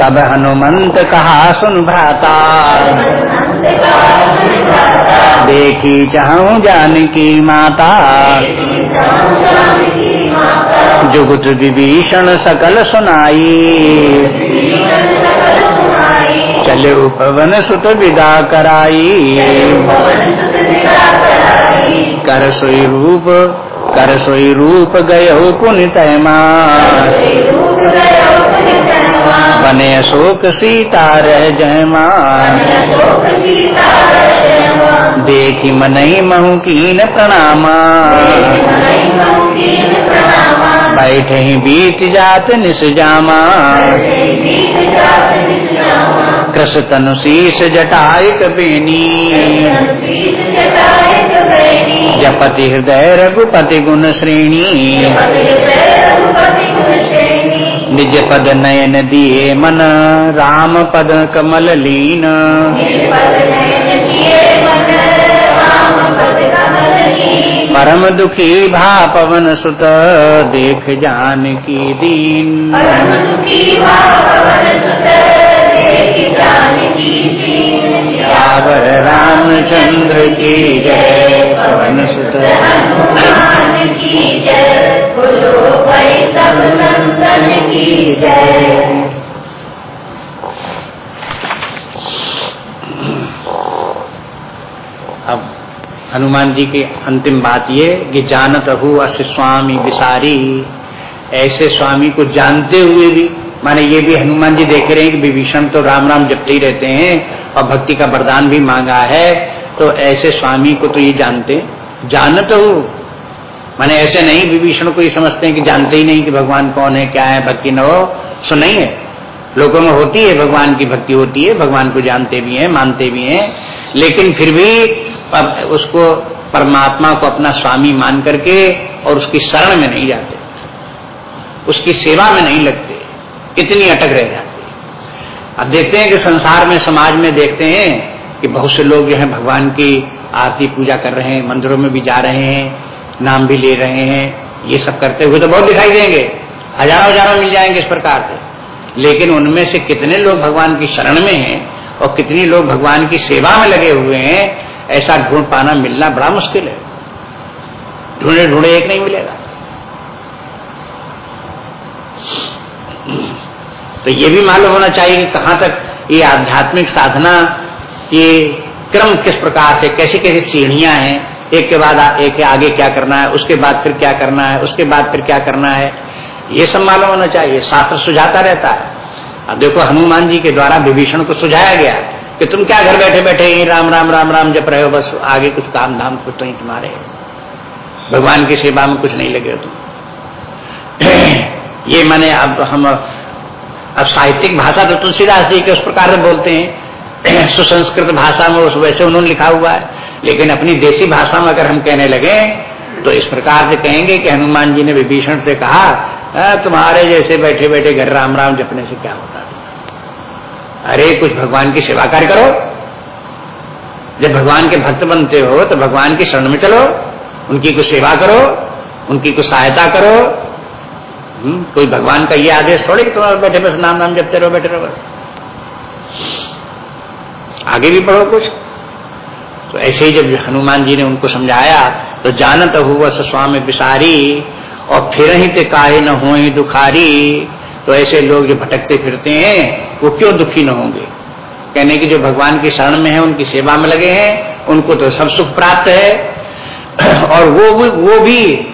तब हनुमंत कहा, सुन भ्राता। देखी चाहूँ जानकी माता। जुगुत विभीषण सकल सुनाई। चले पवन सुत विदा कराई। कर सोई रूप कर सोई रूप गय पुन तैमा बने अशोक सीता रह जयमा देखी मनई महु कीन प्रणामा। बैठे ही बीत जात निस जामा। कृष तनु शीस जटाय जपति हृदय रघुपति गुण श्रेणी। निज पद नयन दिए मन, राम पद कमल लीन। परम दुखी भा पवन सुत, देख जान की दीन। रावर रामचंद्र की जय पवन सुत अब हनुमान जी की अंतिम बात ये कि जानत हु अस स्वामी विसारी। ऐसे स्वामी को जानते हुए भी माने ये भी हनुमान जी देख रहे हैं कि विभीषण तो राम राम जपते ही रहते हैं और भक्ति का वरदान भी मांगा है। तो ऐसे स्वामी को तो ये जानते, जानत हो। माने ऐसे नहीं, विभीषण को ये समझते हैं कि जानते ही नहीं कि भगवान कौन है, क्या है, भक्ति न हो। सो नहीं है। लोगों में होती है, भगवान की भक्ति होती है, भगवान को जानते भी हैं, मानते भी हैं। लेकिन फिर भी उसको परमात्मा को अपना स्वामी मान करके और उसकी शरण में नहीं जाते। उसकी सेवा में नहीं लगते। इतनी अटक रह जाती अब देखते हैं कि संसार में, समाज में देखते हैं कि बहुत से लोग जो है भगवान की आरती पूजा कर रहे हैं, मंदिरों में भी जा रहे हैं, नाम भी ले रहे हैं, ये सब करते हुए तो बहुत दिखाई देंगे। हज़ारों हज़ारों मिल जाएँगे इस प्रकार से। लेकिन उनमें से कितने लोग भगवान की शरण में हैं और कितने लोग भगवान की सेवा में लगे हुए हैं, ऐसा ढूंढ पाना, मिलना बड़ा मुश्किल है। ढूंढे ढूंढे एक नहीं मिलेगा। तो ये भी मालूम होना चाहिए कि कहाँ तक ये आध्यात्मिक साधना, ये क्रम किस प्रकार से, कैसी कैसी सीढ़ियाँ हैं, एक के बाद एक आगे क्या करना है, उसके बाद फिर क्या करना है, उसके बाद फिर क्या करना है, ये सब मालूम होना चाहिए, शास्त्र सुझाता रहता है। अब देखो हनुमान जी के द्वारा विभीषण को सुझाया गया कि तुम क्या घर बैठे बैठे ही राम राम राम राम जब रहे हो, बस आगे कुछ काम धाम कुछ तो ही तुम्हारे भगवान की सेवा में कुछ नहीं लगे हो तुम। ये मैंने अब हम अब साहित्यिक भाषा तो तुलसीदास जी के उस प्रकार से बोलते हैं। सुसंस्कृत भाषा में उस वैसे उन्होंने लिखा हुआ है। लेकिन अपनी देसी भाषा में अगर हम कहने लगे तो इस प्रकार से कहेंगे कि हनुमान जी ने विभीषण से कहा तुम्हारे जैसे बैठे बैठे घर राम राम जपने से क्या होता अरे, कुछ भगवान की सेवा कार्य करो। जब भगवान के भक्त बनते हो तो भगवान की शरण में चलो। उनकी कुछ सेवा करो, उनकी कुछ सहायता करो? कोई भगवान का ये आदेश थोड़े कि तुम बैठे बस नाम नाम जपते रहो बैठे रहो बस। आगे भी पढ़ो कुछ। तो ऐसे ही जब हनुमान जी ने उनको समझाया तो जानत हुआ स्वामी बिसारी और फिर ही ते काहे न हो दुखारी। तो ऐसे लोग जो भटकते फिरते हैं वो क्यों दुखी न होंगे? कहने की जो भगवान की शरण में है उनकी सेवा में लगे हैं उनको तो सब सुख प्राप्त है। और वो भी, वो भी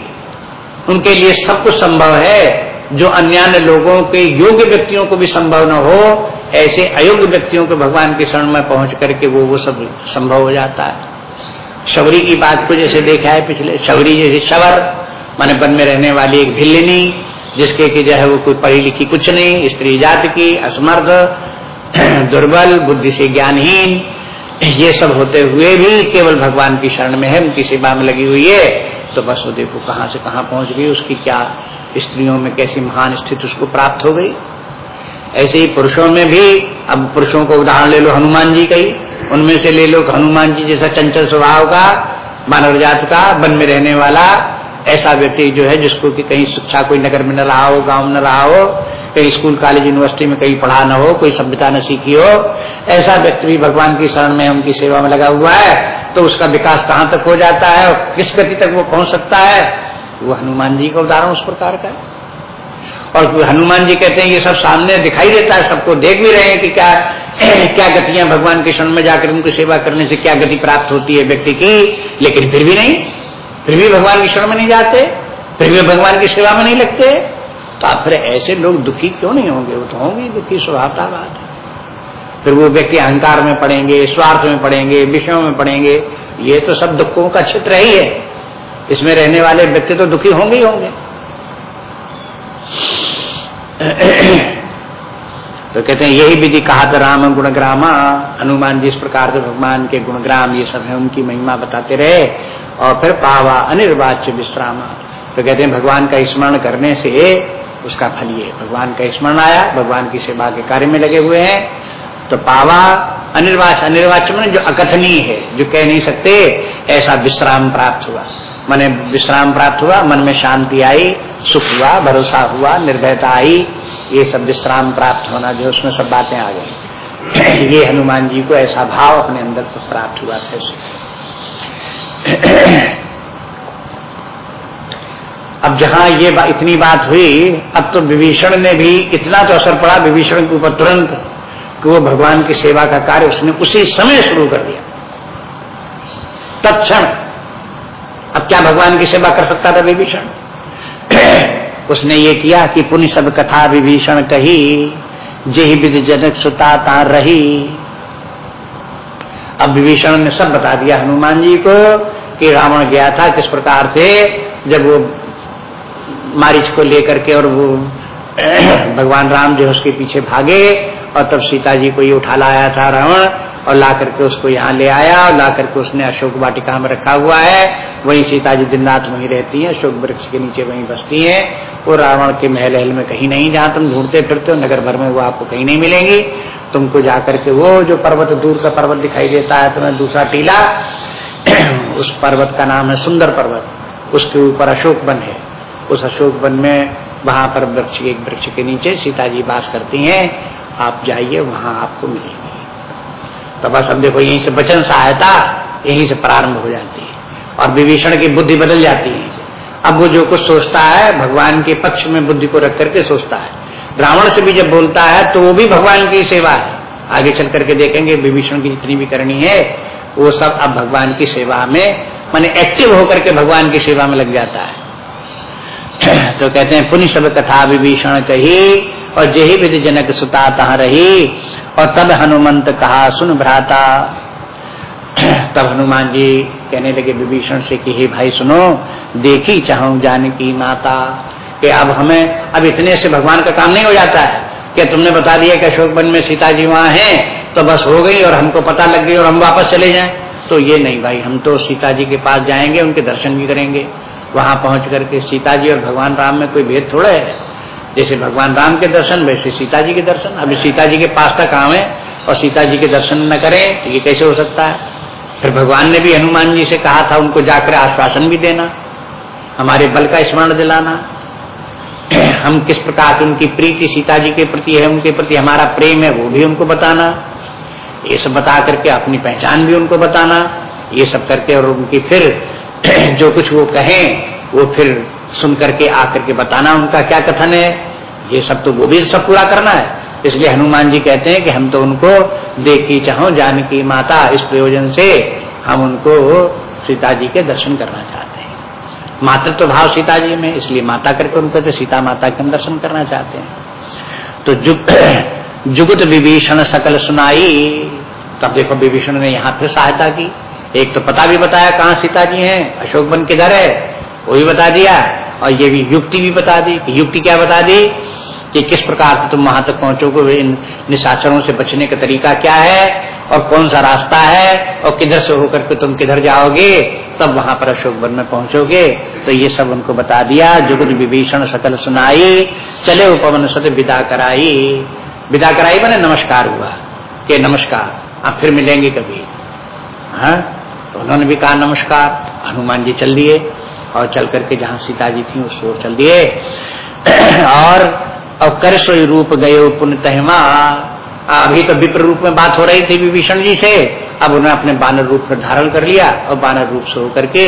उनके लिए सब कुछ संभव है। जो अन्य लोगों के योग्य व्यक्तियों को भी संभव न हो, ऐसे अयोग्य व्यक्तियों को भगवान के शरण में पहुँच करके वो वो सब संभव हो जाता है। शबरी की बात को जैसे देखा है पिछले शबरी जैसे शवर, माने वन में रहने वाली एक भिल्लिनी, जिसके की जो है वो कोई पढ़ी लिखी कुछ नहीं, स्त्री जाति की, असमर्थ, दुर्बल, बुद्धि से ज्ञानहीन, ये सब होते हुए भी केवल भगवान की शरण में है, उनकी सेवा में लगी हुई है। तो बस वो देखो कहाँ से कहाँ पहुँच गई, उसकी क्या स्त्रियों में कैसी महान स्थिति उसको प्राप्त हो गई? ऐसे ही पुरुषों में भी, अब पुरुषों को उदाहरण ले लो हनुमान जी का ही। उनमें से ले लो हनुमान जी जैसा चंचल स्वभाव का मानव जात का, वन में रहने वाला ऐसा व्यक्ति जो है जिसको कि कहीं शिक्षा कोई नगर में न रहा हो, गाँव में न रहा हो, कहीं स्कूल, कॉलेज, यूनिवर्सिटी में कहीं पढ़ा न हो, कोई सभ्यता न सीखी हो, ऐसा व्यक्ति भी भगवान की शरण में उनकी सेवा में लगा हुआ है तो उसका विकास कहाँ तक हो जाता है और किस गति तक वो पहुँच सकता है, वो हनुमान जी का उदाहरण उस प्रकार का है। और हनुमान जी कहते हैं, ये सब सामने दिखाई देता है, सबको देख भी रहे हैं कि क्या क्या गतियाँ भगवान के शरण में जाकर उनकी सेवा करने से क्या गति प्राप्त होती है व्यक्ति की, लेकिन फिर भी नहीं। फिर भी भगवान की शरण में नहीं जाते, फिर भी भगवान की सेवा में नहीं लगते। तो आप फिर ऐसे लोग दुखी क्यों नहीं होंगे? वो तो होंगे दुखी, स्वभावता बात है। फिर वो व्यक्ति अहंकार में पड़ेंगे, स्वार्थ में पड़ेंगे, विषयों में पड़ेंगे, ये तो सब दुखों का क्षेत्र ही है। इसमें रहने वाले व्यक्ति तो दुखी होंगे ही होंगे। तो कहते हैं, यही विधि कहा था राम गुणग्रामा। हनुमान जिस प्रकार से भगवान के गुणग्राम ये सब है, उनकी महिमा बताते रहे और फिर पावा अनिर्वाच्य विश्राम। तो कहते हैं, भगवान का स्मरण करने से उसका फल ये भगवान का स्मरण आया, भगवान की सेवा के कार्य में लगे हुए हैं। तो पावा अनिर्वाच अनिर्वाच्य मन जो अकथनीय है, जो कह नहीं सकते, ऐसा विश्राम प्राप्त हुआ। मन विश्राम प्राप्त हुआ, मन में शांति आई, सुख हुआ, भरोसा हुआ, निर्भयता आई ये सब विश्राम प्राप्त होना जो उसमें सब बातें आ गई। ये हनुमान जी को ऐसा भाव अपने अंदर को प्राप्त हुआ था अब जहाँ ये बा, इतनी बात हुई अब तो विभीषण ने भी इतना तो असर पड़ा विभीषण के ऊपर तुरंत कि वो भगवान की सेवा का कार्य उसने उसी समय शुरू कर दिया। तत्क्षण। अब क्या भगवान की सेवा कर सकता था विभीषण? उसने ये किया कि पुण्य सब कथा विभीषण कही जही विधि जनक सुता तार रही। अब विभीषण ने सब बता दिया हनुमान जी को कि रावण गया था, किस प्रकार से, जब वो मारिच को लेकर के और वो भगवान राम जो उसके पीछे भागे और तब सीता जी को ये उठा लाया था रावण और ला करके उसको यहाँ ले आया और ला करके उसने अशोक वाटिका में रखा हुआ है। वहीं सीता जी दिन रात वहीं रहती हैं, अशोक वृक्ष के नीचे वहीं बसती हैं, वो रावण के महल हल में कहीं नहीं जहाँ तुम ढूंढते फिरते हो, नगर भर में वो आपको कहीं नहीं मिलेंगी। तुमको जाकर के वो जो पर्वत, दूर का पर्वत दिखाई देता है तुम्हें दूसरा टीला, उस पर्वत का नाम है सुंदर पर्वत। उसके ऊपर अशोक वन है। उस अशोक वन में वहाँ पर वृक्ष, एक वृक्ष के नीचे सीता जी वास करती हैं, आप जाइए, वहाँ आपको मिलेंगे। तो बस अब देखो, यहीं से वचन सहायता, यहीं से प्रारंभ हो जाती है। और विभीषण की बुद्धि बदल जाती है अब वो जो कुछ सोचता है, भगवान के पक्ष में बुद्धि को रख करके सोचता है। रावण से भी जब बोलता है तो वो भी भगवान की सेवा है। आगे चल करके देखेंगे, विभीषण की जितनी भी करनी है, वो सब अब भगवान की सेवा में, माने एक्टिव होकर के भगवान की सेवा में लग जाता है। तो कहते हैं पुण्य सब कथा विभीषण कही, और जही विधि जनक सुता तहा रही, और तब हनुमंत कहा, सुन भ्राता। तब हनुमान जी कहने लगे, विभीषण से कि, हे भाई, सुनो, देखी चाहूँ जान की माता कि अब हमें, अब इतने से भगवान का काम नहीं हो जाता है। कि तुमने बता दिया कि अशोक वन में सीता जी वहाँ हैं? तो बस हो गई और हमको पता लग गई और हम वापस चले जाएँ। तो ये नहीं भाई, हम तो सीता जी के पास जाएँगे, उनके दर्शन भी करेंगे। वहाँ पहुँच करके सीता जी और भगवान राम में कोई भेद थोड़ा है। जैसे भगवान राम के दर्शन, वैसे सीता जी के दर्शन। अभी सीता जी के पास तक आवे और सीता जी के दर्शन न करें तो ये कैसे हो सकता है? फिर भगवान ने भी हनुमान जी से कहा था, उनको जाकर आश्वासन भी देना, हमारे बल का स्मरण दिलाना। हम किस प्रकार की उनकी प्रीति सीता जी के प्रति है, उनके प्रति हमारा प्रेम है, वो भी उनको बताना। ये सब बता करके अपनी पहचान भी उनको बताना। ये सब करके और उनकी फिर जो कुछ वो कहें, वो फिर सुन करके आकर के बताना उनका क्या कथन है। ये सब तो वो भी सब पूरा करना है। इसलिए हनुमान जी कहते हैं कि हम तो उनको देखी चाहो, जानकी माता, इस प्रयोजन से हम उनको सीता जी के दर्शन करना चाहते हैं। मातृत्व तो भाव सीता जी में, इसलिए माता करके उनको तो सीता माता के हम दर्शन करना चाहते हैं। तो जुग जुगुत विभीषण सकल सुनाई, तब देखो विभीषण ने यहाँ फिर सहायता की। एक तो पता भी बताया कहाँ सीता जी हैं, अशोक वन किधर है, वो भी बता दिया, और ये भी युक्ति भी बता दी। युक्ति क्या बता दी? कि किस प्रकार से तुम वहाँ तक पहुंचोगे इन निशाचरों से बचने का तरीका क्या है, और कौन सा रास्ता है, और किधर से होकर के तुम किधर जाओगे, तब वहाँ पर अशोक वन में पहुंचोगे। तो ये सब उनको बता दिया जुगुद विभीषण सकल सुनाई, चले उपवन सद विदा कराई। विदा कराई मैंने नमस्कार हुआ, के नमस्कार, आप फिर मिलेंगे कभी। हाँ? तो उन्होंने भी कहा नमस्कार, हनुमान जी चल दिए, और चल करके जहाँ सीता जी थी उस ओर चल दिए। और और कर सोई रूप गए पुण्य तहमा। अभी तो विप्र रूप में बात हो रही थी विभीषण जी से। अब उन्होंने अपने बानर रूप पर धारण कर लिया और बानर रूप से होकर के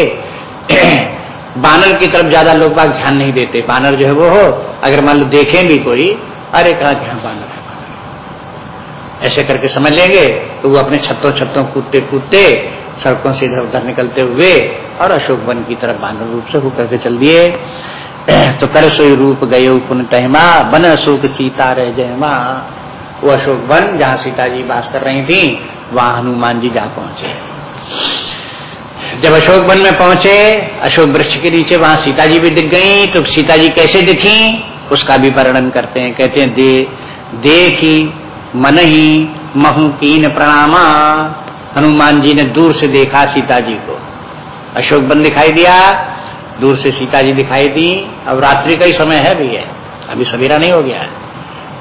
बानर की तरफ़ ज़्यादा लोग बाग ध्यान नहीं देते। बानर जो है वो हो, अगर मान लो देखें भी कोई, अरे कहा हाँ बानर है, बानर ऐसे करके समझ लेंगे तो वो अपने छत्तों छत्तों कूदते कूदते सड़कों से इधर उधर निकलते हुए और अशोक वन की तरफ़ बानर रूप से होकर के चल दिए। तो कर सोई रूप गए पुन तहमा, बन अशोक सीता रह जयमा वो अशोक वन जहाँ सीता जी वास कर रही थी, वहाँ हनुमान जी जा पहुँचे। जब अशोक वन में पहुँचे, अशोक वृक्ष के नीचे वहाँ सीता जी भी दिख गई तो सीता जी कैसे दिखी? उसका भी वर्णन करते हैं, कहते हैं, दे, देखी मन ही महू कीन प्रणामा। हनुमान जी ने दूर से देखा सीता जी को। अशोक वन दिखाई दिया दूर से सीता जी दिखाई दी। अब रात्रि का ही समय है भी है अभी सवेरा नहीं हो गया है।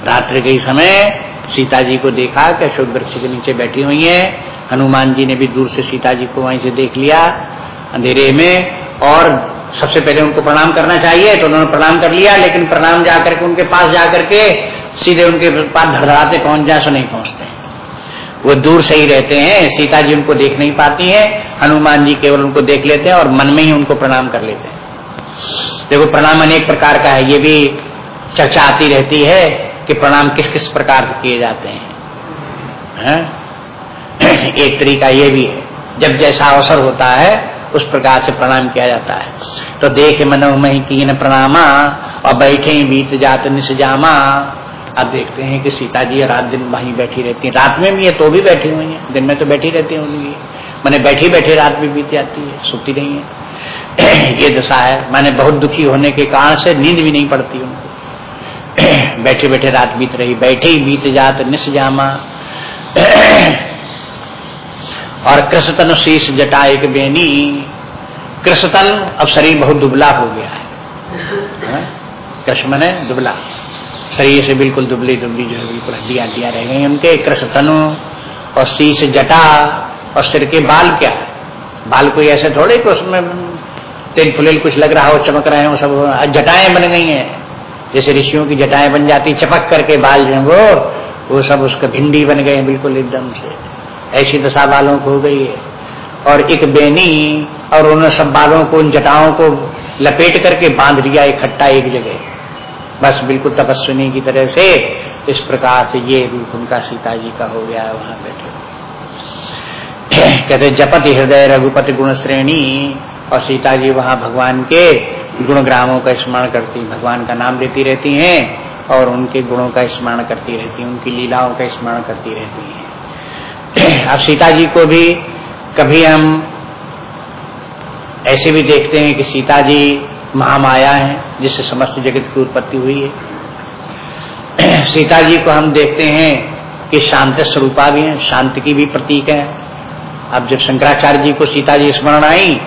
रात्रि के ही समय सीता जी को देखा कि अशोक वृक्ष के नीचे बैठी हुई है। हनुमान जी ने भी दूर से सीता जी को वहीं से देख लिया अंधेरे में। और सबसे पहले उनको प्रणाम करना चाहिए तो उन्होंने प्रणाम कर लिया, लेकिन प्रणाम जाकर के उनके पास जाकर के सीधे उनके पास धड़धड़ाते पहुँच जाए, सो नहीं पहुँचते। वो दूर से ही रहते हैं। सीता जी उनको देख नहीं पाती है। हनुमान जी केवल उनको देख लेते हैं और मन में ही उनको प्रणाम कर लेते हैं। देखो, प्रणाम अनेक प्रकार का है। ये भी चर्चा आती रहती है कि प्रणाम किस किस प्रकार के किए जाते हैं। है? एक तरीका ये भी है। जब जैसा अवसर होता है, उस प्रकार से प्रणाम किया जाता है। तो देख मनोमही कीन प्रणामा, और बैठे बीत जात निसजामा अब देखते हैं कि सीता जी रात दिन वहीं बैठी रहती है। रात में भी है तो भी बैठी हुई है। दिन में तो बैठी रहती है उनकी मैंने बैठी बैठी रात भी बीत जाती है, सुती नहीं है। ये दशा है। मैंने बहुत दुखी होने के कारण से नींद भी नहीं पड़ती उनको। बैठे बैठे रात बीत रही। बैठे ही बीत जात निस जामा। और कृष्णतन शीश जटा एक बेनी। कृष्णतन, अब शरीर बहुत दुबला हो गया है। हाँ? कृष्ण मने दुबला। शरीर से बिल्कुल दुबली दुबली जो है, बिल्कुल हड्डियाँ हड्डियाँ रह गई उनके। कृष्णतनु और शीश जटा। और सिर के बाल क्या? बाल कोई ऐसे थोड़े कि उसमें तेल फुलेल कुछ लग रहा हो, चमक रहे हो, सब जटाएँ बन गई हैं। जैसे ऋषियों की जटाएँ बन जाती चपक करके बाल जो वो वो सब उसका भिंडी बन गए बिल्कुल एकदम से। ऐसी दशा बालों को हो गई है। और एक बेनी और उन्होंने सब बालों को, उन जटाओं को लपेट करके बाँध लिया इकट्ठा एक जगह। बस बिल्कुल तपस्विनी की तरह से इस प्रकार से ये रूप उनका सीता जी का हो गया है, वहाँ बैठे। कहते जपति हृदय रघुपति गुण श्रेणी और सीता जी वहाँ भगवान के गुणग्रामों का स्मरण करती भगवान का नाम लेती रहती हैं और उनके गुणों का स्मरण करती रहती उनकी लीलाओं का स्मरण करती रहती हैं। अब सीता जी को भी कभी हम ऐसे भी देखते हैं कि सीता जी महामाया है, जिससे समस्त जगत की उत्पत्ति हुई है। सीता जी को हम देखते हैं कि शांत स्वरूपा भी है, शांति की भी प्रतीक है। अब जब शंकराचार्य जी को सीता जी स्मरण आई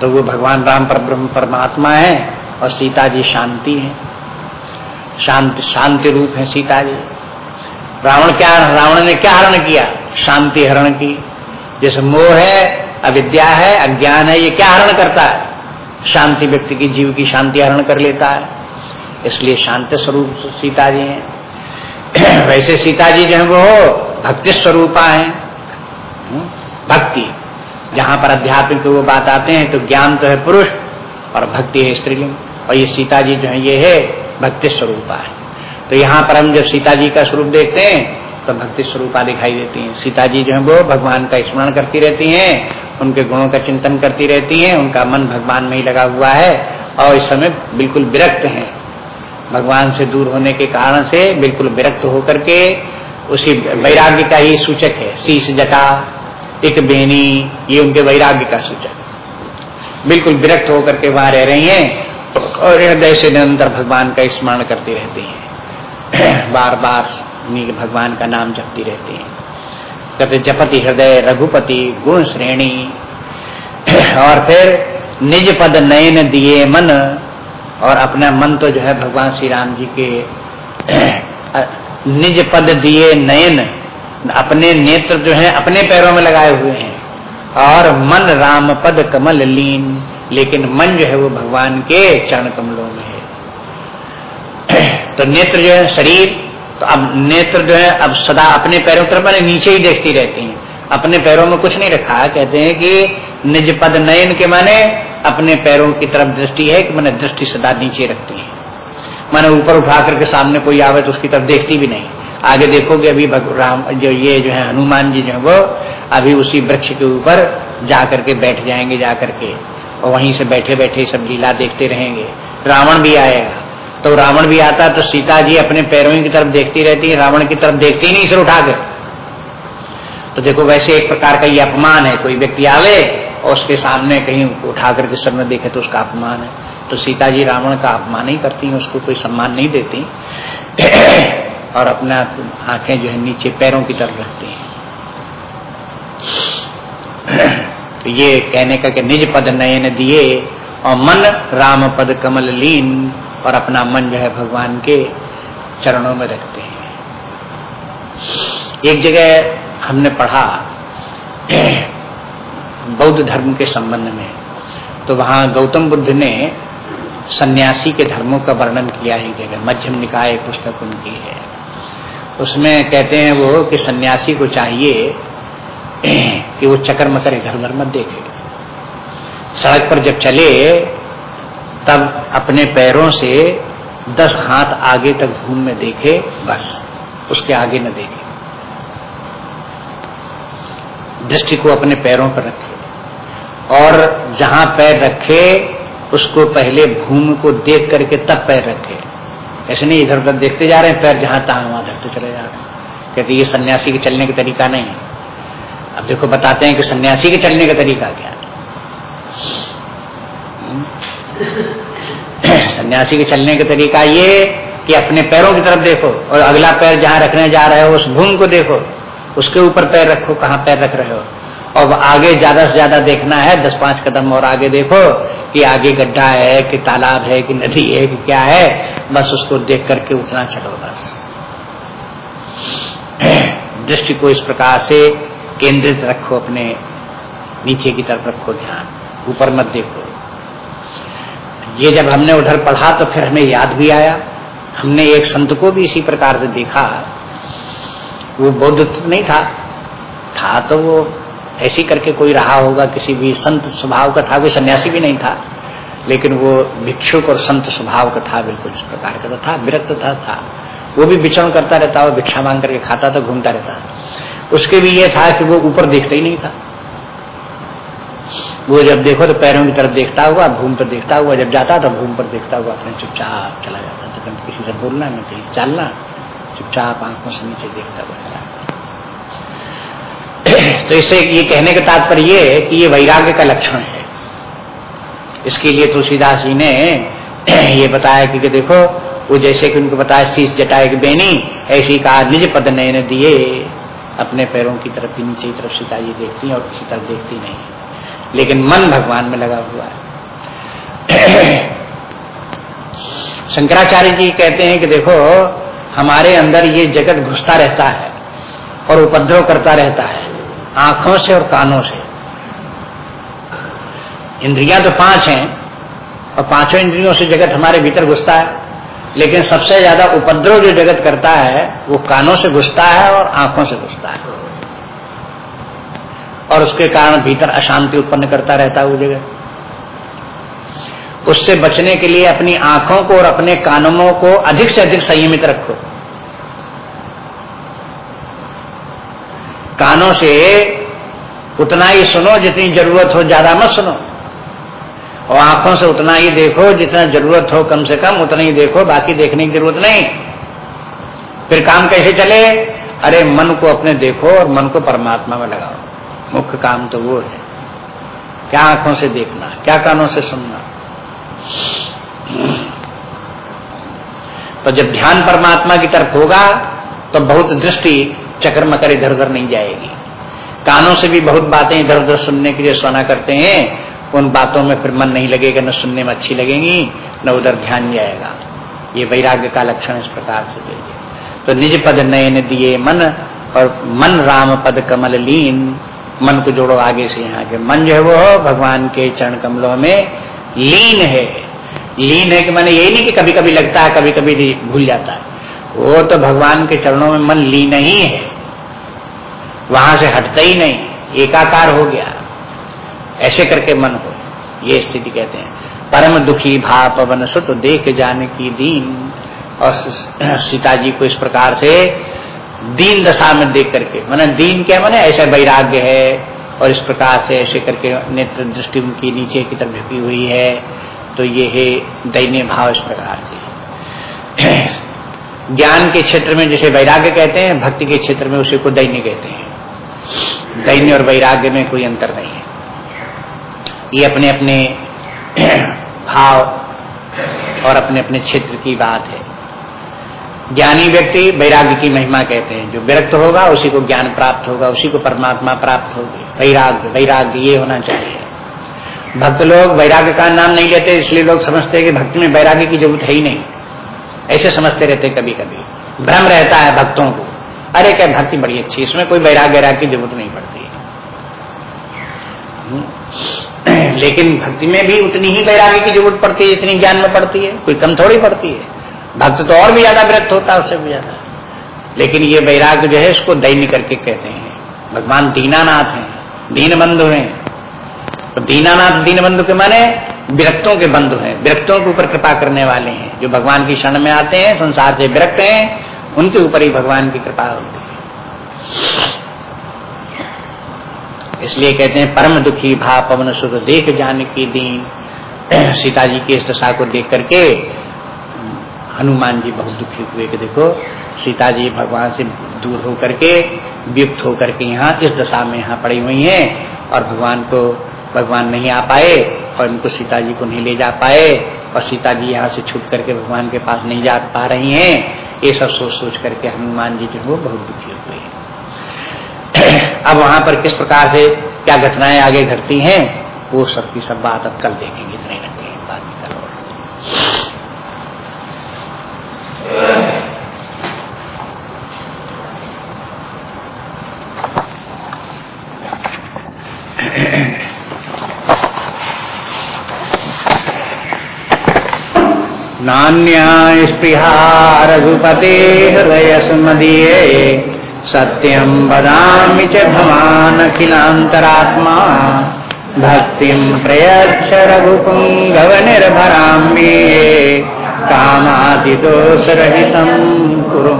तो वो भगवान राम पर ब्रह्म परमात्मा है और सीता जी शांति है। शांति शांति रूप है सीता जी। रावण क्या, रावण ने क्या हरण किया? शांति हरण की। जैसे मोह है, अविद्या है, अज्ञान है, ये क्या हरण करता है? शांति व्यक्ति की जीव की शांति हरण कर लेता है। इसलिए शांति स्वरूप सीता जी हैं। वैसे सीता जी जो है, वो भक्ति स्वरूपा है। भक्ति। जहाँ पर अध्यात्म की वो बात आते हैं तो ज्ञान तो है पुरुष, और भक्ति है स्त्रीलिंग और ये सीता जी जो है, ये है भक्ति स्वरूपा है। तो यहाँ पर हम जब सीता जी का स्वरूप देखते हैं तो भक्ति स्वरूपा दिखाई देती है। सीता जी जो है, वो भगवान का स्मरण करती रहती हैं, उनके गुणों का चिंतन करती रहती हैं, उनका मन भगवान में ही लगा हुआ है, और इस समय बिल्कुल विरक्त है। भगवान से दूर होने के कारण से बिल्कुल विरक्त होकर के उसी वैराग्य का ही सूचक है, शीश जटा एक बेनी, ये उनके वैराग्य का सूचक। बिल्कुल विरक्त होकर के वहाँ रह रही हैं और हृदय से निरंतर भगवान का स्मरण करती रहती हैं। बार बार भगवान का नाम जपती रहती हैं। कहते, जपति हृदय, रघुपति, गुण श्रेणी। और फिर निज पद नयन दिए मन और अपना मन तो जो है भगवान श्री राम जी के निज पद दिए नयन अपने नेत्र जो है, अपने पैरों में लगाए हुए हैं। और मन राम पद कमल लीन, लेकिन मन जो है वो भगवान के चरण कमलों में है। तो नेत्र जो है शरीर तो अब नेत्र जो है, अब सदा अपने पैरों तरफ़, मैंने नीचे ही देखती रहती हैं। अपने पैरों में कुछ नहीं रखा। कहते हैं कि निज पद नयन के माने अपने पैरों की तरफ़ दृष्टि है कि मैंने दृष्टि सदा नीचे रखती है। मैंने ऊपर उठा करके सामने कोई आवे तो उसकी तरफ़ देखती भी नहीं। आगे देखोगे अभी राम जो ये जो है हनुमान जी जो है, वो अभी उसी वृक्ष के ऊपर जा करके बैठ जाएँगे जा करके और वहीं से बैठे बैठे सब लीला देखते रहेंगे। रावण भी आएगा तो रावण भी आता तो सीता जी अपने पैरों की तरफ़ देखती रहती है, रावण की तरफ़ देखती नहीं, सिर उठा कर तो देखो वैसे एक प्रकार का ये अपमान है। कोई व्यक्ति आवे और उसके सामने कहीं उठा करके सर में देखे तो उसका अपमान है। तो सीता जी रावण का अपमान ही करती हैं, उसको कोई सम्मान नहीं देती। और अपना आँखें जो है नीचे पैरों की तरफ़ रखते हैं। तो ये कहने का कि निज पद नयन दिए और मन राम पद कमल लीन और अपना मन जो है भगवान के चरणों में रखते हैं। एक जगह हमने पढ़ा बौद्ध धर्म के संबंध में तो वहाँ गौतम बुद्ध ने सन्यासी के धर्मों का वर्णन किया है जगह मध्यम निकाय पुस्तक उनकी है। उसमें कहते हैं वो कि सन्यासी को चाहिए, कि वो चक्कर मकर इधर उधर मत देखे। सड़क पर जब चले, तब अपने पैरों से दस हाथ आगे तक घूम में देखे, बस, उसके आगे न देखे। दृष्टि को अपने पैरों पर रखे। और जहाँ पैर रखे, उसको पहले भूमि को देख करके तब पैर रखे। ऐसे नहीं, इधर उधर देखते जा रहे हैं, पैर जहाँ तहां, वहाँ धरते चले जा रहे हैं। कहते ये सन्यासी के चलने का तरीका नहीं है। अब देखो, बताते हैं कि सन्यासी के चलने का तरीका क्या है। सन्यासी के चलने का तरीका ये कि अपने पैरों की तरफ़ देखो और अगला पैर जहाँ रखने जा रहे हो, उस भूमि को देखो। उसके ऊपर पैर रखो, कहाँ पैर रख रहे हो। और आगे ज़्यादा से ज़्यादा देखना है, दस पाँच कदम और आगे देखो कि आगे गड्ढा है, कि तालाब है, कि नदी है, कि क्या है, बस उसको देख करके उठना चलो बस। दृष्टि को इस प्रकार से केंद्रित रखो अपने, नीचे की तरफ़ रखो ध्यान, ऊपर मत देखो। ये जब हमने उधर पढ़ा तो फिर हमें याद भी आया, हमने एक संत को भी इसी प्रकार से देखा। वो बौद्ध नहीं था था तो वो ऐसी करके कोई रहा होगा किसी भी संत स्वभाव का था कोई सन्यासी भी नहीं था। लेकिन वो भिक्षुक और संत स्वभाव का था बिल्कुल इस प्रकार का था विरक्त था, था। वो भी विचरण करता रहता वो भिक्षा मांग करके खाता था घूमता रहता उसके भी ये था कि वो ऊपर देखता ही नहीं था। वो जब देखो तो पैरों की तरफ़ देखता हुआ भूमि पर देखता हुआ जब जाता तो भूमि पर देखता हुआ अपने चुपचाप चला जाता। तो किसी से बोलना न कहीं चलना चुपचाप आँखों से नीचे देखता हुआ तो इससे ये कहने का तात्पर्य ये कि ये वैराग्य का लक्षण है। इसके लिए तुलसीदास जी ने ये बताया कि, कि देखो वो जैसे कि उनको बताया शीश जटाए बेनी ऐसी कहा निज पद नयन दिए अपने पैरों की तरफ़ नीचे की तरफ़ सीता जी देखती और किसी तरफ़ देखती नहीं लेकिन मन भगवान में लगा हुआ है। शंकराचार्य जी कहते हैं कि देखो हमारे अंदर ये जगत घुसता रहता है और उपद्रव करता रहता है। आँखों से और कानों से। इंद्रियाँ तो पाँच हैं, और पाँचों इंद्रियों से जगत हमारे भीतर घुसता है, लेकिन सबसे ज़्यादा उपद्रव जो जगत करता है, वो कानों से घुसता है और आँखों से घुसता है। और उसके कारण भीतर अशांति उत्पन्न करता रहता है वो जगत। उससे बचने के लिए अपनी आँखों को और अपने कानों को अधिक से अधिक संयमित रखो। कानों से उतना ही सुनो जितनी ज़रूरत हो, ज़्यादा मत सुनो। और आँखों से उतना ही देखो जितना ज़रूरत हो, कम से कम उतना ही देखो, बाकी देखने की ज़रूरत नहीं। फिर काम कैसे चले? अरे, मन को अपने देखो और मन को परमात्मा में लगाओ। मुख्य काम तो वो है। क्या आँखों से देखना, क्या कानों से सुनना। तो जब ध्यान परमात्मा की तरफ़ होगा तो बहुत दृष्टि चक्र मकर इधर उधर नहीं जाएगी। कानों से भी बहुत बातें इधर उधर सुनने के लिए सुना करते हैं। उन बातों में फिर मन नहीं लगेगा, न सुनने में अच्छी लगेंगी, न उधर ध्यान जाएगा। ये वैराग्य का लक्षण इस प्रकार से देखिए तो निज पद नयन दिए मन और मन राम पद कमल लीन। मन को जोड़ो आगे से यहाँ के। मन जो है वो भगवान के चरण कमलों में लीन है। लीन है कि मैंने यही नहीं कि कभी कभी लगता है कभी कभी भूल जाता है। वो तो भगवान के चरणों में मन लीन ही है। वहाँ से हटता ही नहीं। एकाकार हो गया। ऐसे करके मन हो ये स्थिति कहते हैं। परम दुखी भा पवन सुत देख जाने की दीन। और सीता जी को इस प्रकार से दीन दशा में देख करके, मैंने दीन क्या मैंने? ऐसा वैराग्य है। और इस प्रकार से ऐसे करके नेत्र दृष्टि उनकी नीचे की तरफ़ झुकी हुई है। तो ये है दैन्य भाव इस प्रकार से। ज्ञान के क्षेत्र में जिसे वैराग्य कहते हैं, भक्ति के क्षेत्र में उसे को दैन्य कहते हैं। दैन्य और वैराग्य में कोई अंतर नहीं है। ये अपने अपने भाव और अपने अपने क्षेत्र की बात है। ज्ञानी व्यक्ति वैराग्य की महिमा कहते हैं। जो विरक्त होगा, उसी को ज्ञान प्राप्त होगा, उसी को परमात्मा प्राप्त होगी। वैराग्य वैराग्य, ये होना चाहिए। भक्त लोग वैराग्य का नाम नहीं लेते, इसलिए लोग समझते हैं कि भक्ति में वैराग्य की ज़रूरत है ही नहीं। ऐसे समझते रहते कभी कभी भ्रम रहता है भक्तों को। अरे, क्या भक्ति बड़ी अच्छी इसमें कोई बैराग वैराग्य की ज़रूरत नहीं पड़ती हम्म। लेकिन भक्ति में भी उतनी ही वैराग्य की ज़रूरत पड़ती है, जितनी ज्ञान में पड़ती है। कोई कम थोड़ी पड़ती है। भक्त तो और भी ज़्यादा विरक्त होता है, उससे भी ज़्यादा। लेकिन ये वैराग्य जो है, इसको दैन्य करके कहते हैं। भगवान दीनानाथ हैं, दीनबंधु हैं। तो दीनानाथ, दीनबंधु के माने विरक्तों के बंधु हैं, विरक्तों के ऊपर कृपा करने वाले हैं। जो भगवान की क्षण में आते हैं, संसार से विरक्त हैं, उनके ऊपर ही भगवान की कृपा होती है। इसलिए कहते हैं, परम दुखी भा पवन सुख देख जान की दीन। सीता जी की इस दशा को देख करके, हनुमान जी बहुत दुखी हुए कि देखो, सीता जी भगवान से दूर होकर के, वियुक्त होकर के यहाँ इस दशा में यहाँ पड़ी हुई हैं और भगवान को, भगवान नहीं आ पाए। और उनको सीता जी को नहीं ले जा पाए और सीता जी यहाँ से छूट करके भगवान के पास नहीं जा पा रही हैं, ये सब सोच सोच करके हनुमान जी जो वो बहुत दुखी हो हुए अब वहाँ पर किस प्रकार से क्या घटनाएँ आगे घटती हैं, वो सब की सब बात अब कल देखेंगे इतने नान्या स्पृहा रघुपते हृदय स्मदीये सत्यं वदामि च भवानखिलान्तरात्मा। भक्तिं प्रयच्छ रघुपुङ्गवनिर्भरां मे कामादिदोषरहितं कुरु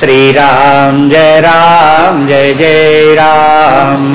श्रीराम जय राम, जय जय राम।